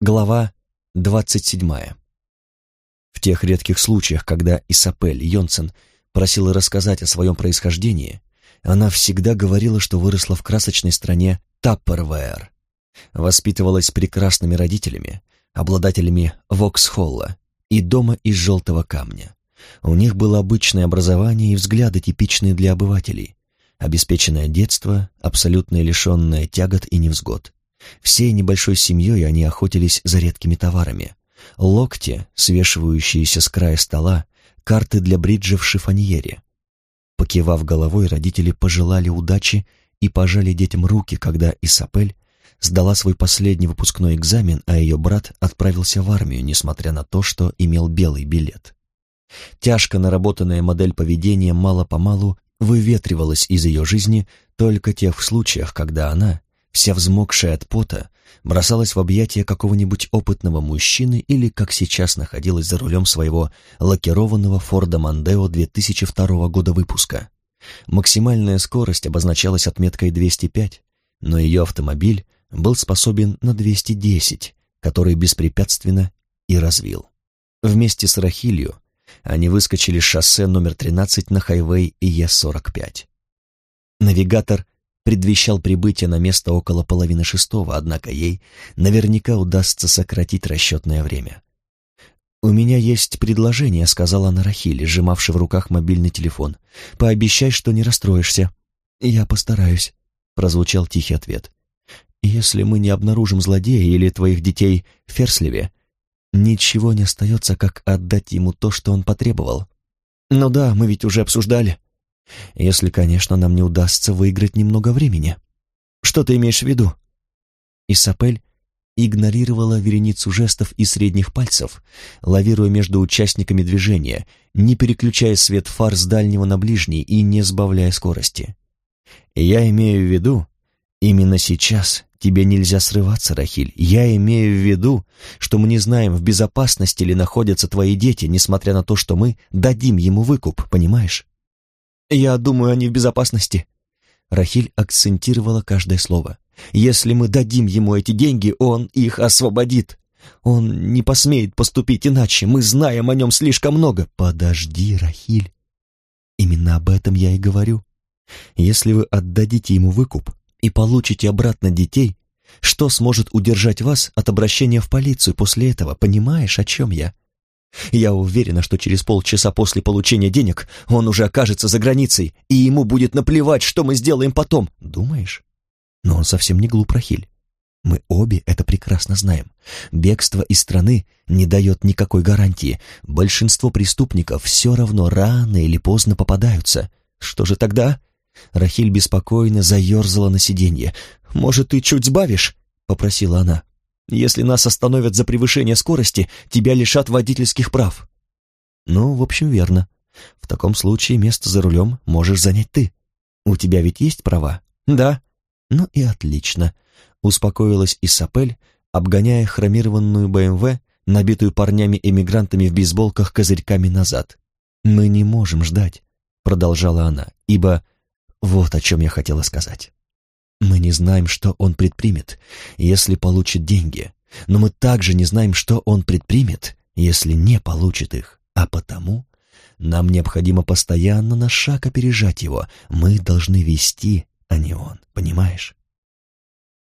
Глава двадцать седьмая. В тех редких случаях, когда Исапель Йонсен просила рассказать о своем происхождении, она всегда говорила, что выросла в красочной стране Таппервэр, воспитывалась прекрасными родителями, обладателями Воксхолла и дома из желтого камня. У них было обычное образование и взгляды, типичные для обывателей, обеспеченное детство, абсолютно лишенное тягот и невзгод. Всей небольшой семьей они охотились за редкими товарами. Локти, свешивающиеся с края стола, карты для бриджа в шифоньере. Покивав головой, родители пожелали удачи и пожали детям руки, когда Исапель сдала свой последний выпускной экзамен, а ее брат отправился в армию, несмотря на то, что имел белый билет. Тяжко наработанная модель поведения мало-помалу выветривалась из ее жизни только тех случаях, когда она, вся взмокшая от пота, бросалась в объятия какого-нибудь опытного мужчины или, как сейчас, находилась за рулем своего лакированного Форда Мандео 2002 года выпуска. Максимальная скорость обозначалась отметкой 205, но ее автомобиль был способен на 210, который беспрепятственно и развил. Вместе с Рахилью они выскочили с шоссе номер 13 на хайвей Е-45. Навигатор предвещал прибытие на место около половины шестого, однако ей наверняка удастся сократить расчетное время. «У меня есть предложение», — сказала она Рахиле, сжимавшей в руках мобильный телефон. «Пообещай, что не расстроишься». «Я постараюсь», — прозвучал тихий ответ. «Если мы не обнаружим злодея или твоих детей в Ферсливе, ничего не остается, как отдать ему то, что он потребовал». «Ну да, мы ведь уже обсуждали», если, конечно, нам не удастся выиграть немного времени. Что ты имеешь в виду? Исапель игнорировала вереницу жестов и средних пальцев, лавируя между участниками движения, не переключая свет фар с дальнего на ближний и не сбавляя скорости. «Я имею в виду, именно сейчас тебе нельзя срываться, Рахиль. Я имею в виду, что мы не знаем, в безопасности ли находятся твои дети, несмотря на то, что мы дадим ему выкуп, понимаешь?» «Я думаю, они в безопасности». Рахиль акцентировала каждое слово. «Если мы дадим ему эти деньги, он их освободит. Он не посмеет поступить иначе. Мы знаем о нем слишком много». «Подожди, Рахиль. Именно об этом я и говорю. Если вы отдадите ему выкуп и получите обратно детей, что сможет удержать вас от обращения в полицию после этого? Понимаешь, о чем я?» Я уверена, что через полчаса после получения денег он уже окажется за границей, и ему будет наплевать, что мы сделаем потом. Думаешь? Но он совсем не глуп, Рахиль. Мы обе это прекрасно знаем. Бегство из страны не дает никакой гарантии. Большинство преступников все равно рано или поздно попадаются. Что же тогда? Рахиль беспокойно заерзала на сиденье. «Может, ты чуть сбавишь?» — попросила она. Если нас остановят за превышение скорости, тебя лишат водительских прав». «Ну, в общем, верно. В таком случае место за рулем можешь занять ты. У тебя ведь есть права?» «Да». «Ну и отлично», — успокоилась Исапель, обгоняя хромированную БМВ, набитую парнями-эмигрантами в бейсболках козырьками назад. «Мы не можем ждать», — продолжала она, — «ибо вот о чем я хотела сказать». Мы не знаем, что он предпримет, если получит деньги, но мы также не знаем, что он предпримет, если не получит их, а потому нам необходимо постоянно на шаг опережать его. Мы должны вести, а не он, понимаешь?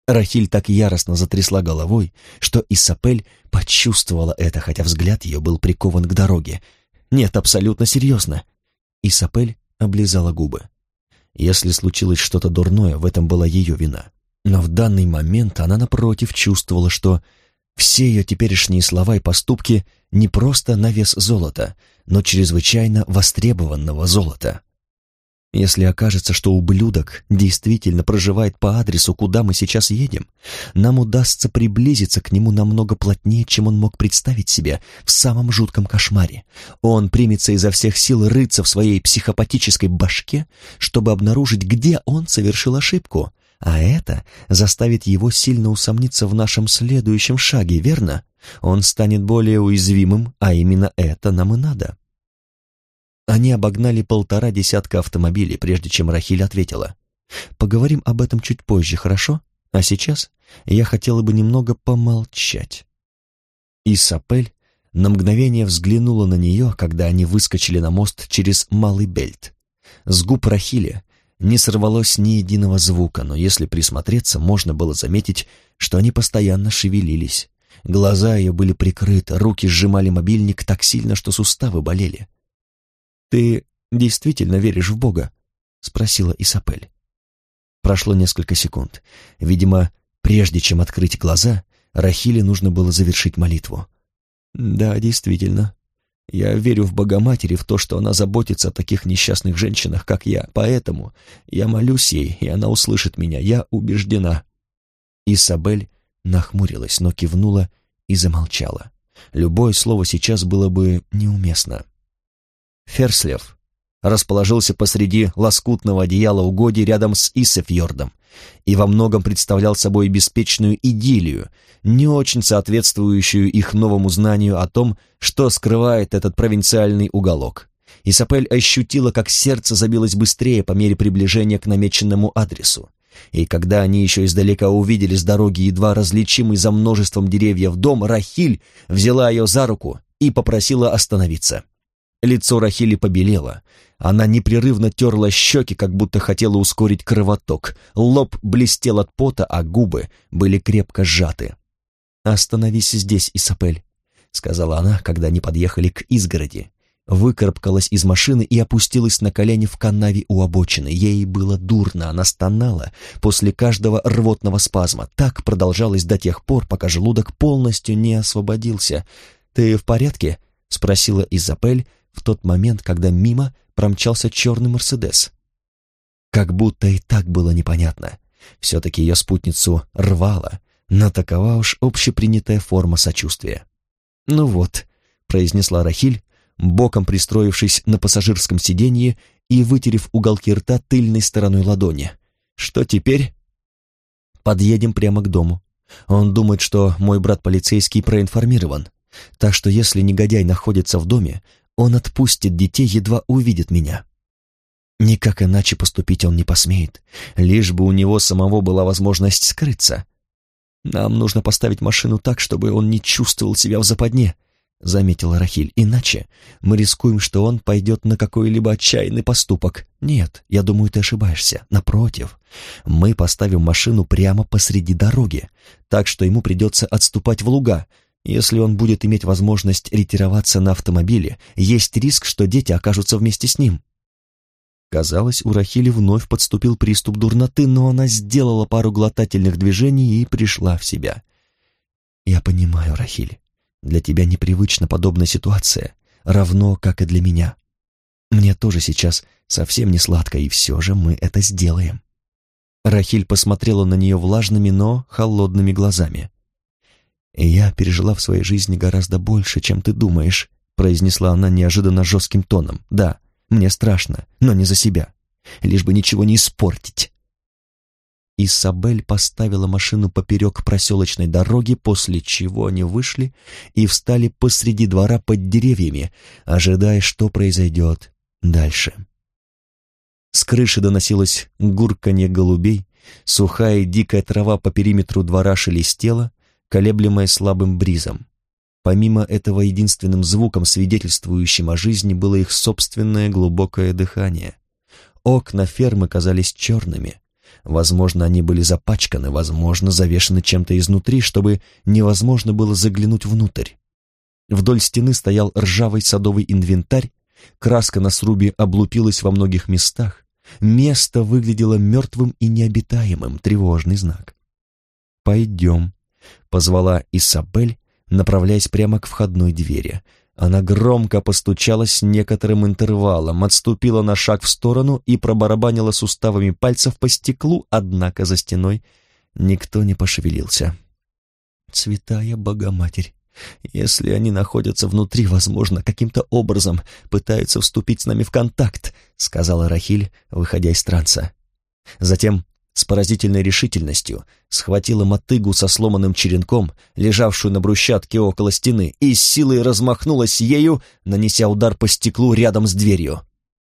Рахиль так яростно затрясла головой, что Исапель почувствовала это, хотя взгляд ее был прикован к дороге. Нет, абсолютно серьезно. Исапель облизала губы. Если случилось что-то дурное, в этом была ее вина. Но в данный момент она, напротив, чувствовала, что все ее теперешние слова и поступки не просто на вес золота, но чрезвычайно востребованного золота. Если окажется, что ублюдок действительно проживает по адресу, куда мы сейчас едем, нам удастся приблизиться к нему намного плотнее, чем он мог представить себе в самом жутком кошмаре. Он примется изо всех сил рыться в своей психопатической башке, чтобы обнаружить, где он совершил ошибку, а это заставит его сильно усомниться в нашем следующем шаге, верно? Он станет более уязвимым, а именно это нам и надо. Они обогнали полтора десятка автомобилей, прежде чем Рахиль ответила. «Поговорим об этом чуть позже, хорошо? А сейчас я хотела бы немного помолчать». Исапель на мгновение взглянула на нее, когда они выскочили на мост через Малый Бельт. С губ Рахили не сорвалось ни единого звука, но если присмотреться, можно было заметить, что они постоянно шевелились. Глаза ее были прикрыты, руки сжимали мобильник так сильно, что суставы болели. «Ты действительно веришь в Бога?» — спросила Исапель. Прошло несколько секунд. Видимо, прежде чем открыть глаза, Рахиле нужно было завершить молитву. «Да, действительно. Я верю в Богоматери, в то, что она заботится о таких несчастных женщинах, как я. Поэтому я молюсь ей, и она услышит меня. Я убеждена». Исабель нахмурилась, но кивнула и замолчала. Любое слово сейчас было бы неуместно. Ферслев расположился посреди лоскутного одеяла угодий рядом с Исефьордом и во многом представлял собой беспечную идиллию, не очень соответствующую их новому знанию о том, что скрывает этот провинциальный уголок. Исапель ощутила, как сердце забилось быстрее по мере приближения к намеченному адресу. И когда они еще издалека увидели с дороги едва различимый за множеством деревьев дом, Рахиль взяла ее за руку и попросила остановиться. Лицо Рахили побелело. Она непрерывно терла щеки, как будто хотела ускорить кровоток. Лоб блестел от пота, а губы были крепко сжаты. «Остановись здесь, Исапель», — сказала она, когда они подъехали к изгороди выкарабкалась из машины и опустилась на колени в канаве у обочины. Ей было дурно, она стонала после каждого рвотного спазма. Так продолжалось до тех пор, пока желудок полностью не освободился. «Ты в порядке?» — спросила Изабель в тот момент, когда мимо промчался черный «Мерседес». Как будто и так было непонятно. Все-таки ее спутницу рвало, но такова уж общепринятая форма сочувствия. «Ну вот», — произнесла Рахиль, боком пристроившись на пассажирском сиденье и вытерев уголки рта тыльной стороной ладони. «Что теперь?» «Подъедем прямо к дому. Он думает, что мой брат полицейский проинформирован, так что если негодяй находится в доме, он отпустит детей, едва увидит меня. Никак иначе поступить он не посмеет, лишь бы у него самого была возможность скрыться. Нам нужно поставить машину так, чтобы он не чувствовал себя в западне, — заметила Рахиль. «Иначе мы рискуем, что он пойдет на какой-либо отчаянный поступок. Нет, я думаю, ты ошибаешься. Напротив, мы поставим машину прямо посреди дороги, так что ему придется отступать в луга. Если он будет иметь возможность ретироваться на автомобиле, есть риск, что дети окажутся вместе с ним». Казалось, у Рахили вновь подступил приступ дурноты, но она сделала пару глотательных движений и пришла в себя. «Я понимаю, Рахиль. Для тебя непривычна подобная ситуация, равно как и для меня. Мне тоже сейчас совсем не сладко, и все же мы это сделаем». Рахиль посмотрела на нее влажными, но холодными глазами. «Я пережила в своей жизни гораздо больше, чем ты думаешь», произнесла она неожиданно жестким тоном. «Да, мне страшно, но не за себя. Лишь бы ничего не испортить. Исабель поставила машину поперек проселочной дороги, после чего они вышли и встали посреди двора под деревьями, ожидая, что произойдет дальше. С крыши доносилось гурканье голубей, сухая дикая трава по периметру двора шелестела, колеблемая слабым бризом. Помимо этого единственным звуком, свидетельствующим о жизни, было их собственное глубокое дыхание. Окна фермы казались черными — Возможно, они были запачканы, возможно, завешены чем-то изнутри, чтобы невозможно было заглянуть внутрь. Вдоль стены стоял ржавый садовый инвентарь, краска на срубе облупилась во многих местах, место выглядело мертвым и необитаемым, тревожный знак. «Пойдем», — позвала Исабель, направляясь прямо к входной двери. Она громко постучала с некоторым интервалом, отступила на шаг в сторону и пробарабанила суставами пальцев по стеклу, однако за стеной никто не пошевелился. «Святая Богоматерь!» Если они находятся внутри, возможно, каким-то образом пытаются вступить с нами в контакт, сказала Рахиль, выходя из транса. Затем с поразительной решительностью схватила мотыгу со сломанным черенком, лежавшую на брусчатке около стены, и с силой размахнулась ею, нанеся удар по стеклу рядом с дверью.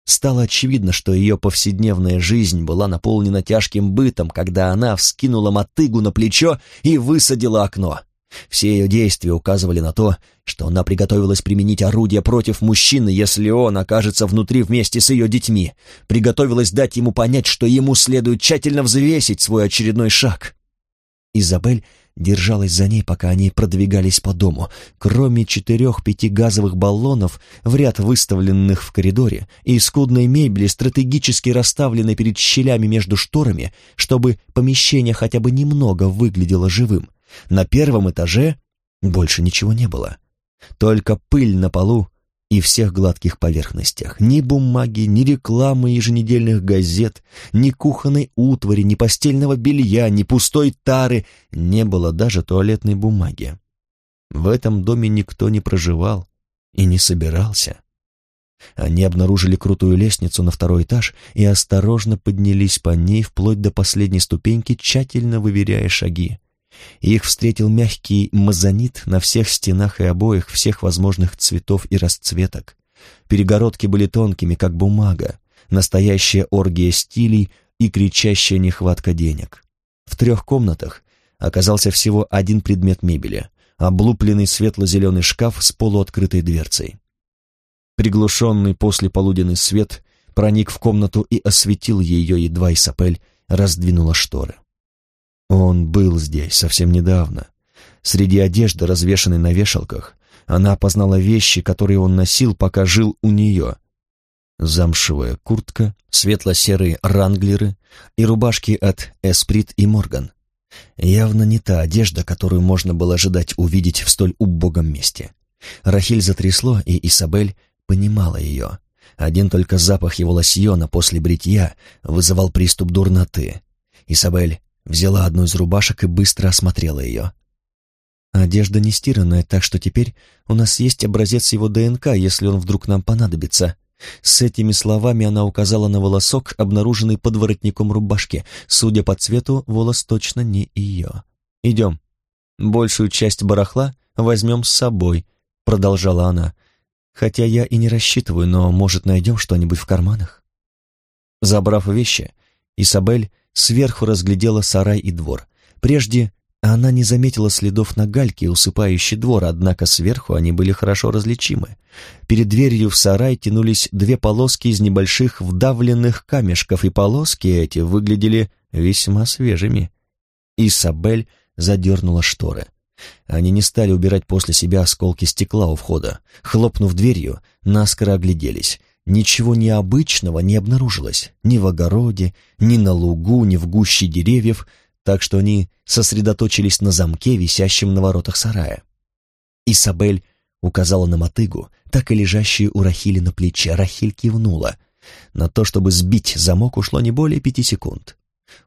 Стало очевидно, что ее повседневная жизнь была наполнена тяжким бытом, когда она вскинула мотыгу на плечо и высадила окно. Все ее действия указывали на то, что она приготовилась применить орудие против мужчины, если он окажется внутри вместе с ее детьми, приготовилась дать ему понять, что ему следует тщательно взвесить свой очередной шаг. Изабель держалась за ней, пока они продвигались по дому. Кроме четырех-пяти газовых баллонов, в ряд выставленных в коридоре, и скудной мебели, стратегически расставленной перед щелями между шторами, чтобы помещение хотя бы немного выглядело живым, на первом этаже больше ничего не было. Только пыль на полу и всех гладких поверхностях. Ни бумаги, ни рекламы еженедельных газет, ни кухонной утвари, ни постельного белья, ни пустой тары, не было даже туалетной бумаги. В этом доме никто не проживал и не собирался. Они обнаружили крутую лестницу на второй этаж и осторожно поднялись по ней вплоть до последней ступеньки, тщательно выверяя шаги. Их встретил мягкий мазонит на всех стенах и обоях всех возможных цветов и расцветок. Перегородки были тонкими, как бумага, настоящая оргия стилей и кричащая нехватка денег. В трех комнатах оказался всего один предмет мебели — облупленный светло-зеленый шкаф с полуоткрытой дверцей. Приглушенный послеполуденный свет проник в комнату и осветил ее, едва Исапель раздвинула шторы. Он был здесь совсем недавно. Среди одежды, развешанной на вешалках, она опознала вещи, которые он носил, пока жил у нее. Замшевая куртка, светло-серые ранглеры и рубашки от Эсприт и Морган. Явно не та одежда, которую можно было ожидать увидеть в столь убогом месте. Рахиль затрясло, и Исабель понимала ее. Один только запах его лосьона после бритья вызывал приступ дурноты. Исабель взяла одну из рубашек и быстро осмотрела ее. «Одежда не стиранная, так что теперь у нас есть образец его ДНК, если он вдруг нам понадобится». С этими словами она указала на волосок, обнаруженный под воротником рубашки. Судя по цвету, волос точно не ее. «Идем. Большую часть барахла возьмем с собой», — продолжала она. «Хотя я и не рассчитываю, но, может, найдем что-нибудь в карманах?» Забрав вещи, Исабель сверху разглядела сарай и двор. Прежде она не заметила следов на гальке, усыпающей двор, однако сверху они были хорошо различимы. Перед дверью в сарай тянулись две полоски из небольших вдавленных камешков, и полоски эти выглядели весьма свежими. Исабель задернула шторы. Они не стали убирать после себя осколки стекла у входа. Хлопнув дверью, наскоро огляделись. Ничего необычного не обнаружилось ни в огороде, ни на лугу, ни в гуще деревьев, так что они сосредоточились на замке, висящем на воротах сарая. Исабель указала на мотыгу, так и лежащую у Рахили на плече. Рахиль кивнула. На то, чтобы сбить замок, ушло не более пяти секунд.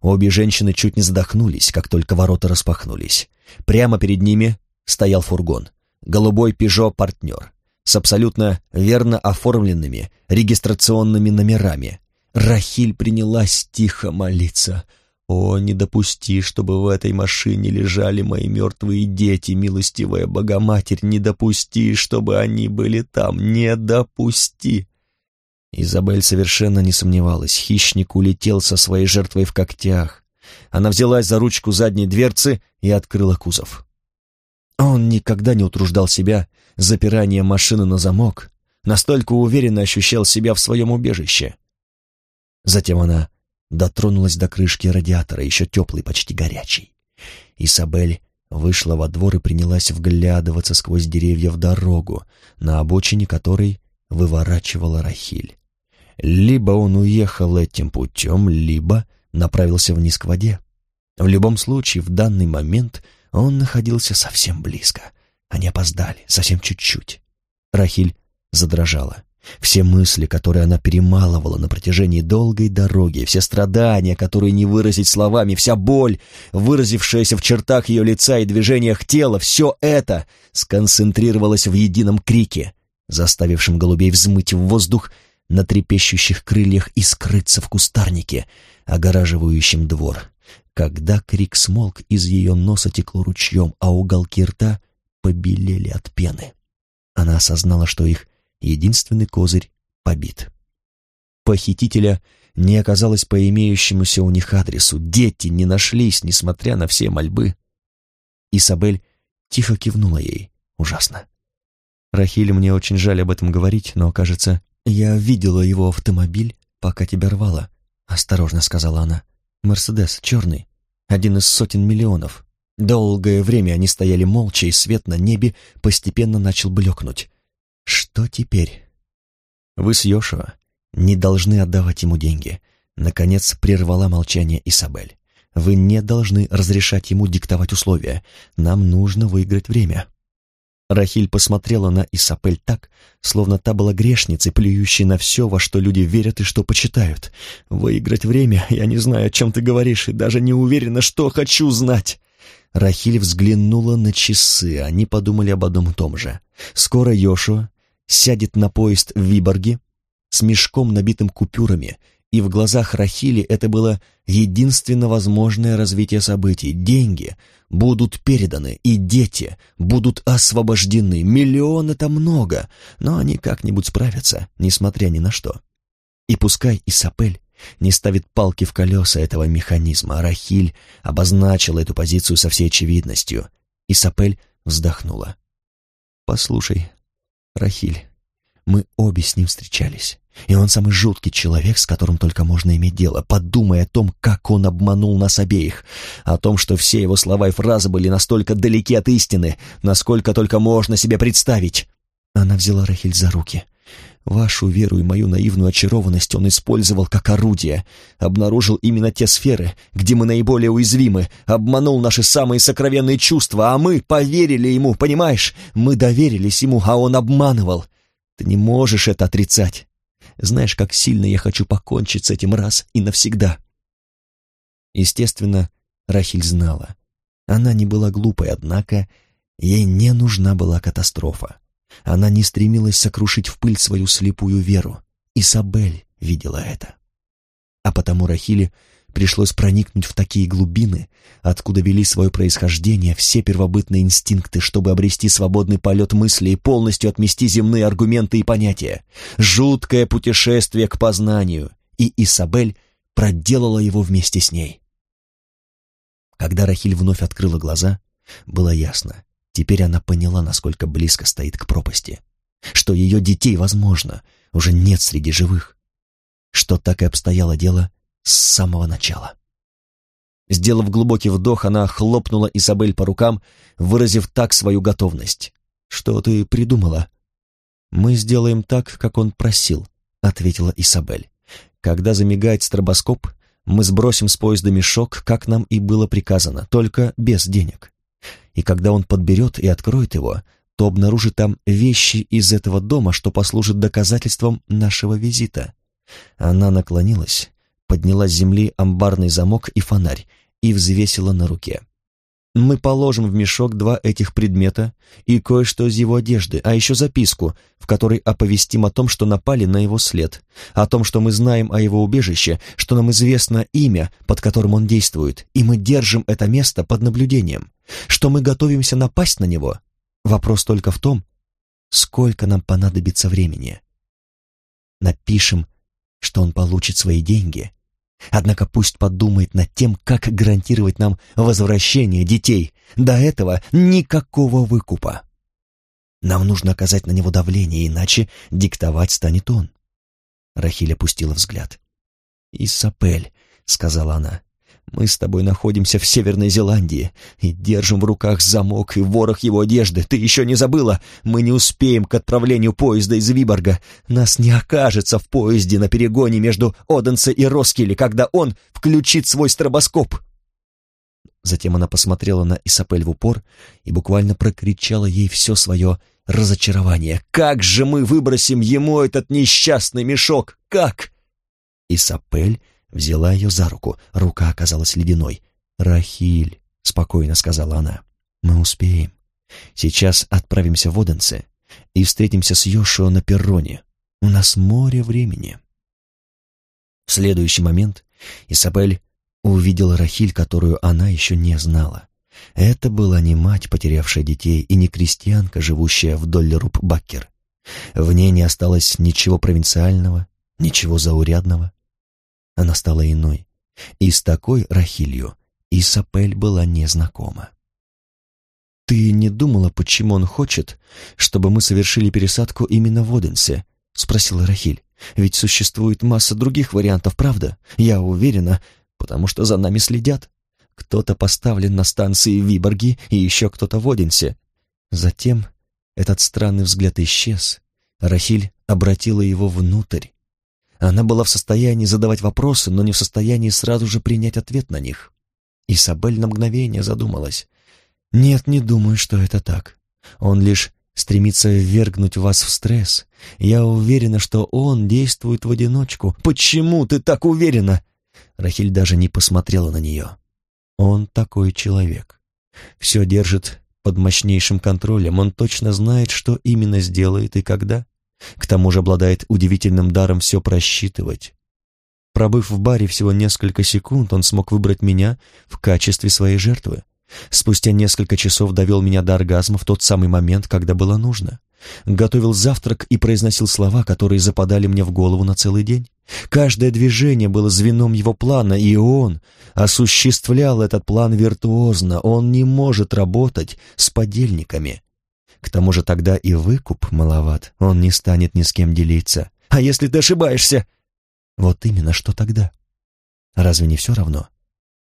Обе женщины чуть не задохнулись, как только ворота распахнулись. Прямо перед ними стоял фургон. Голубой «Пежо Партнер» с абсолютно верно оформленными регистрационными номерами. Рахиль принялась тихо молиться. «О, не допусти, чтобы в этой машине лежали мои мертвые дети, милостивая Богоматерь, не допусти, чтобы они были там, не допусти!» Изабель совершенно не сомневалась, хищник улетел со своей жертвой в когтях. Она взялась за ручку задней дверцы и открыла кузов. Он никогда не утруждал себя запиранием машины на замок, настолько уверенно ощущал себя в своем убежище. Затем она дотронулась до крышки радиатора, еще теплый, почти горячий. Исабель вышла во двор и принялась вглядываться сквозь деревья в дорогу, на обочине которой выворачивала Рахиль. Либо он уехал этим путем, либо направился вниз к воде. В любом случае, в данный момент он находился совсем близко. Они опоздали, совсем чуть-чуть. Рахиль задрожала. Все мысли, которые она перемалывала на протяжении долгой дороги, все страдания, которые не выразить словами, вся боль, выразившаяся в чертах ее лица и движениях тела, все это сконцентрировалось в едином крике, заставившем голубей взмыть в воздух на трепещущих крыльях и скрыться в кустарнике, огораживающем двор. Когда крик смолк, из ее носа текло ручьем, а уголки рта побелели от пены. Она осознала, что их единственный козырь побит. Похитителя не оказалось по имеющемуся у них адресу, дети не нашлись, несмотря на все мольбы. Исабель тихо кивнула ей. Ужасно. Рахиль, мне очень жаль об этом говорить, но, кажется, я видела его автомобиль, пока тебя рвало. Осторожно, сказала она. Мерседес, черный, один из сотен миллионов. Долгое время они стояли молча, и свет на небе постепенно начал блекнуть. Что теперь? Вы с Йошуа не должны отдавать ему деньги. Наконец прервала молчание Исабель. Вы не должны разрешать ему диктовать условия. Нам нужно выиграть время. Рахиль посмотрела на Исапель так, словно та была грешницей, плюющей на все, во что люди верят и что почитают. «Выиграть время? Я не знаю, о чем ты говоришь, и даже не уверена, что хочу знать». Рахиль взглянула на часы, они подумали об одном и том же. Скоро Йошуа сядет на поезд в Виборге с мешком, набитым купюрами, и в глазах Рахили это было единственно возможное развитие событий. Деньги будут переданы, и дети будут освобождены. Миллион — это много, но они как-нибудь справятся, несмотря ни на что. И пускай Исапель не ставит палки в колеса этого механизма, Рахиль обозначила эту позицию со всей очевидностью. Исапель вздохнула. «Послушай, Рахиль, мы обе с ним встречались. И он самый жуткий человек, с которым только можно иметь дело. Подумай о том, как он обманул нас обеих. О том, что все его слова и фразы были настолько далеки от истины, насколько только можно себе представить. Она взяла Рахиль за руки. Вашу веру и мою наивную очарованность он использовал как орудие. Обнаружил именно те сферы, где мы наиболее уязвимы. Обманул наши самые сокровенные чувства, а мы поверили ему, понимаешь? Мы доверились ему, а он обманывал. Ты не можешь это отрицать. Знаешь, как сильно я хочу покончить с этим раз и навсегда. Естественно, Рахиль знала. Она не была глупой, однако ей не нужна была катастрофа. Она не стремилась сокрушить в пыль свою слепую веру. Исабель видела это. А потому Рахиле пришлось проникнуть в такие глубины, откуда вели свое происхождение все первобытные инстинкты, чтобы обрести свободный полет мысли и полностью отмести земные аргументы и понятия. Жуткое путешествие к познанию, и Исабель проделала его вместе с ней. Когда Рахиль вновь открыла глаза, было ясно, теперь она поняла, насколько близко стоит к пропасти, что ее детей, возможно, уже нет среди живых, что так и обстояло дело с самого начала. Сделав глубокий вдох, она хлопнула Изабель по рукам, выразив так свою готовность. «Что ты придумала?» «Мы сделаем так, как он просил», — ответила Изабель. «Когда замигает стробоскоп, мы сбросим с поезда мешок, как нам и было приказано, только без денег. И когда он подберет и откроет его, то обнаружит там вещи из этого дома, что послужит доказательством нашего визита». Она наклонилась подняла с земли амбарный замок и фонарь и взвесила на руке. «Мы положим в мешок два этих предмета и кое-что из его одежды, а еще записку, в которой оповестим о том, что напали на его след, о том, что мы знаем о его убежище, что нам известно имя, под которым он действует, и мы держим это место под наблюдением, что мы готовимся напасть на него. Вопрос только в том, сколько нам понадобится времени. Напишем, что он получит свои деньги, Однако пусть подумает над тем, как гарантировать нам возвращение детей. До этого никакого выкупа. Нам нужно оказать на него давление, иначе диктовать станет он. Рахиль опустила взгляд. «Исапель», — сказала она, мы с тобой находимся в Северной Зеландии и держим в руках замок и ворох его одежды. Ты еще не забыла? Мы не успеем к отправлению поезда из Виборга. Нас не окажется в поезде на перегоне между Оденсе и Роскеле, когда он включит свой стробоскоп». Затем она посмотрела на Исапель в упор и буквально прокричала ей все свое разочарование. «Как же мы выбросим ему этот несчастный мешок? Как?» Исапель взяла ее за руку. Рука оказалась ледяной. «Рахиль», — спокойно сказала она, — «мы успеем. Сейчас отправимся в Оденце и встретимся с Йошуа на перроне. У нас море времени». В следующий момент Исабель увидела Рахиль, которую она еще не знала. Это была не мать, потерявшая детей, и не крестьянка, живущая в Доллеруб-Баккер. В ней не осталось ничего провинциального, ничего заурядного. Она стала иной, и с такой Рахилью Исапель была незнакома. «Ты не думала, почему он хочет, чтобы мы совершили пересадку именно в Оденсе?» — спросила Рахиль. «Ведь существует масса других вариантов, правда? Я уверена, потому что за нами следят. Кто-то поставлен на станции в Виборге и еще кто-то в Оденсе». Затем этот странный взгляд исчез. Рахиль обратила его внутрь. Она была в состоянии задавать вопросы, но не в состоянии сразу же принять ответ на них. Исабель на мгновение задумалась. «Нет, не думаю, что это так. Он лишь стремится ввергнуть вас в стресс. Я уверена, что он действует в одиночку. Почему ты так уверена?» Рахиль даже не посмотрела на нее. «Он такой человек. Все держит под мощнейшим контролем. Он точно знает, что именно сделает и когда. К тому же обладает удивительным даром все просчитывать. Пробыв в баре всего несколько секунд, он смог выбрать меня в качестве своей жертвы. Спустя несколько часов довел меня до оргазма в тот самый момент, когда было нужно. Готовил завтрак и произносил слова, которые западали мне в голову на целый день. Каждое движение было звеном его плана, и он осуществлял этот план виртуозно. Он не может работать с подельниками. К тому же тогда и выкуп маловат, он не станет ни с кем делиться. А если ты ошибаешься? Вот именно, что тогда? Разве не все равно?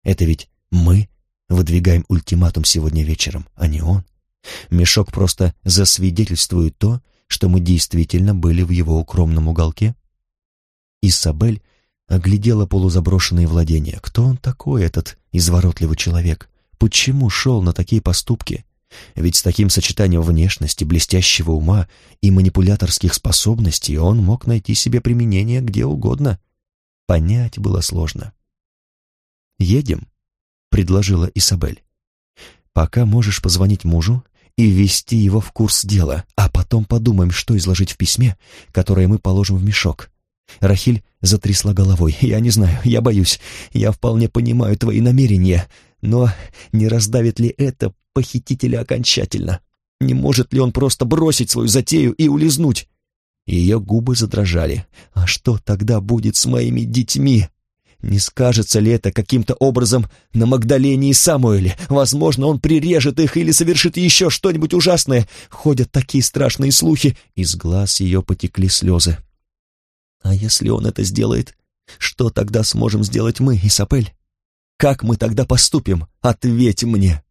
Это ведь мы выдвигаем ультиматум сегодня вечером, а не он. Мешок просто засвидетельствует то, что мы действительно были в его укромном уголке. Исабель оглядела полузаброшенные владения. Кто он такой, этот изворотливый человек? Почему шел на такие поступки? Ведь с таким сочетанием внешности, блестящего ума и манипуляторских способностей он мог найти себе применение где угодно. Понять было сложно. «Едем», — предложила Исабель. «Пока можешь позвонить мужу и ввести его в курс дела, а потом подумаем, что изложить в письме, которое мы положим в мешок». Рахиль затрясла головой. «Я не знаю, я боюсь. Я вполне понимаю твои намерения, но не раздавит ли это похитителя окончательно? Не может ли он просто бросить свою затею и улизнуть? Ее губы задрожали. А что тогда будет с моими детьми? Не скажется ли это каким-то образом на Магдалене и Самуэле? Возможно, он прирежет их или совершит еще что-нибудь ужасное. Ходят такие страшные слухи. Из глаз ее потекли слезы. А если он это сделает, что тогда сможем сделать мы, Исапель? Как мы тогда поступим? Ответь мне!»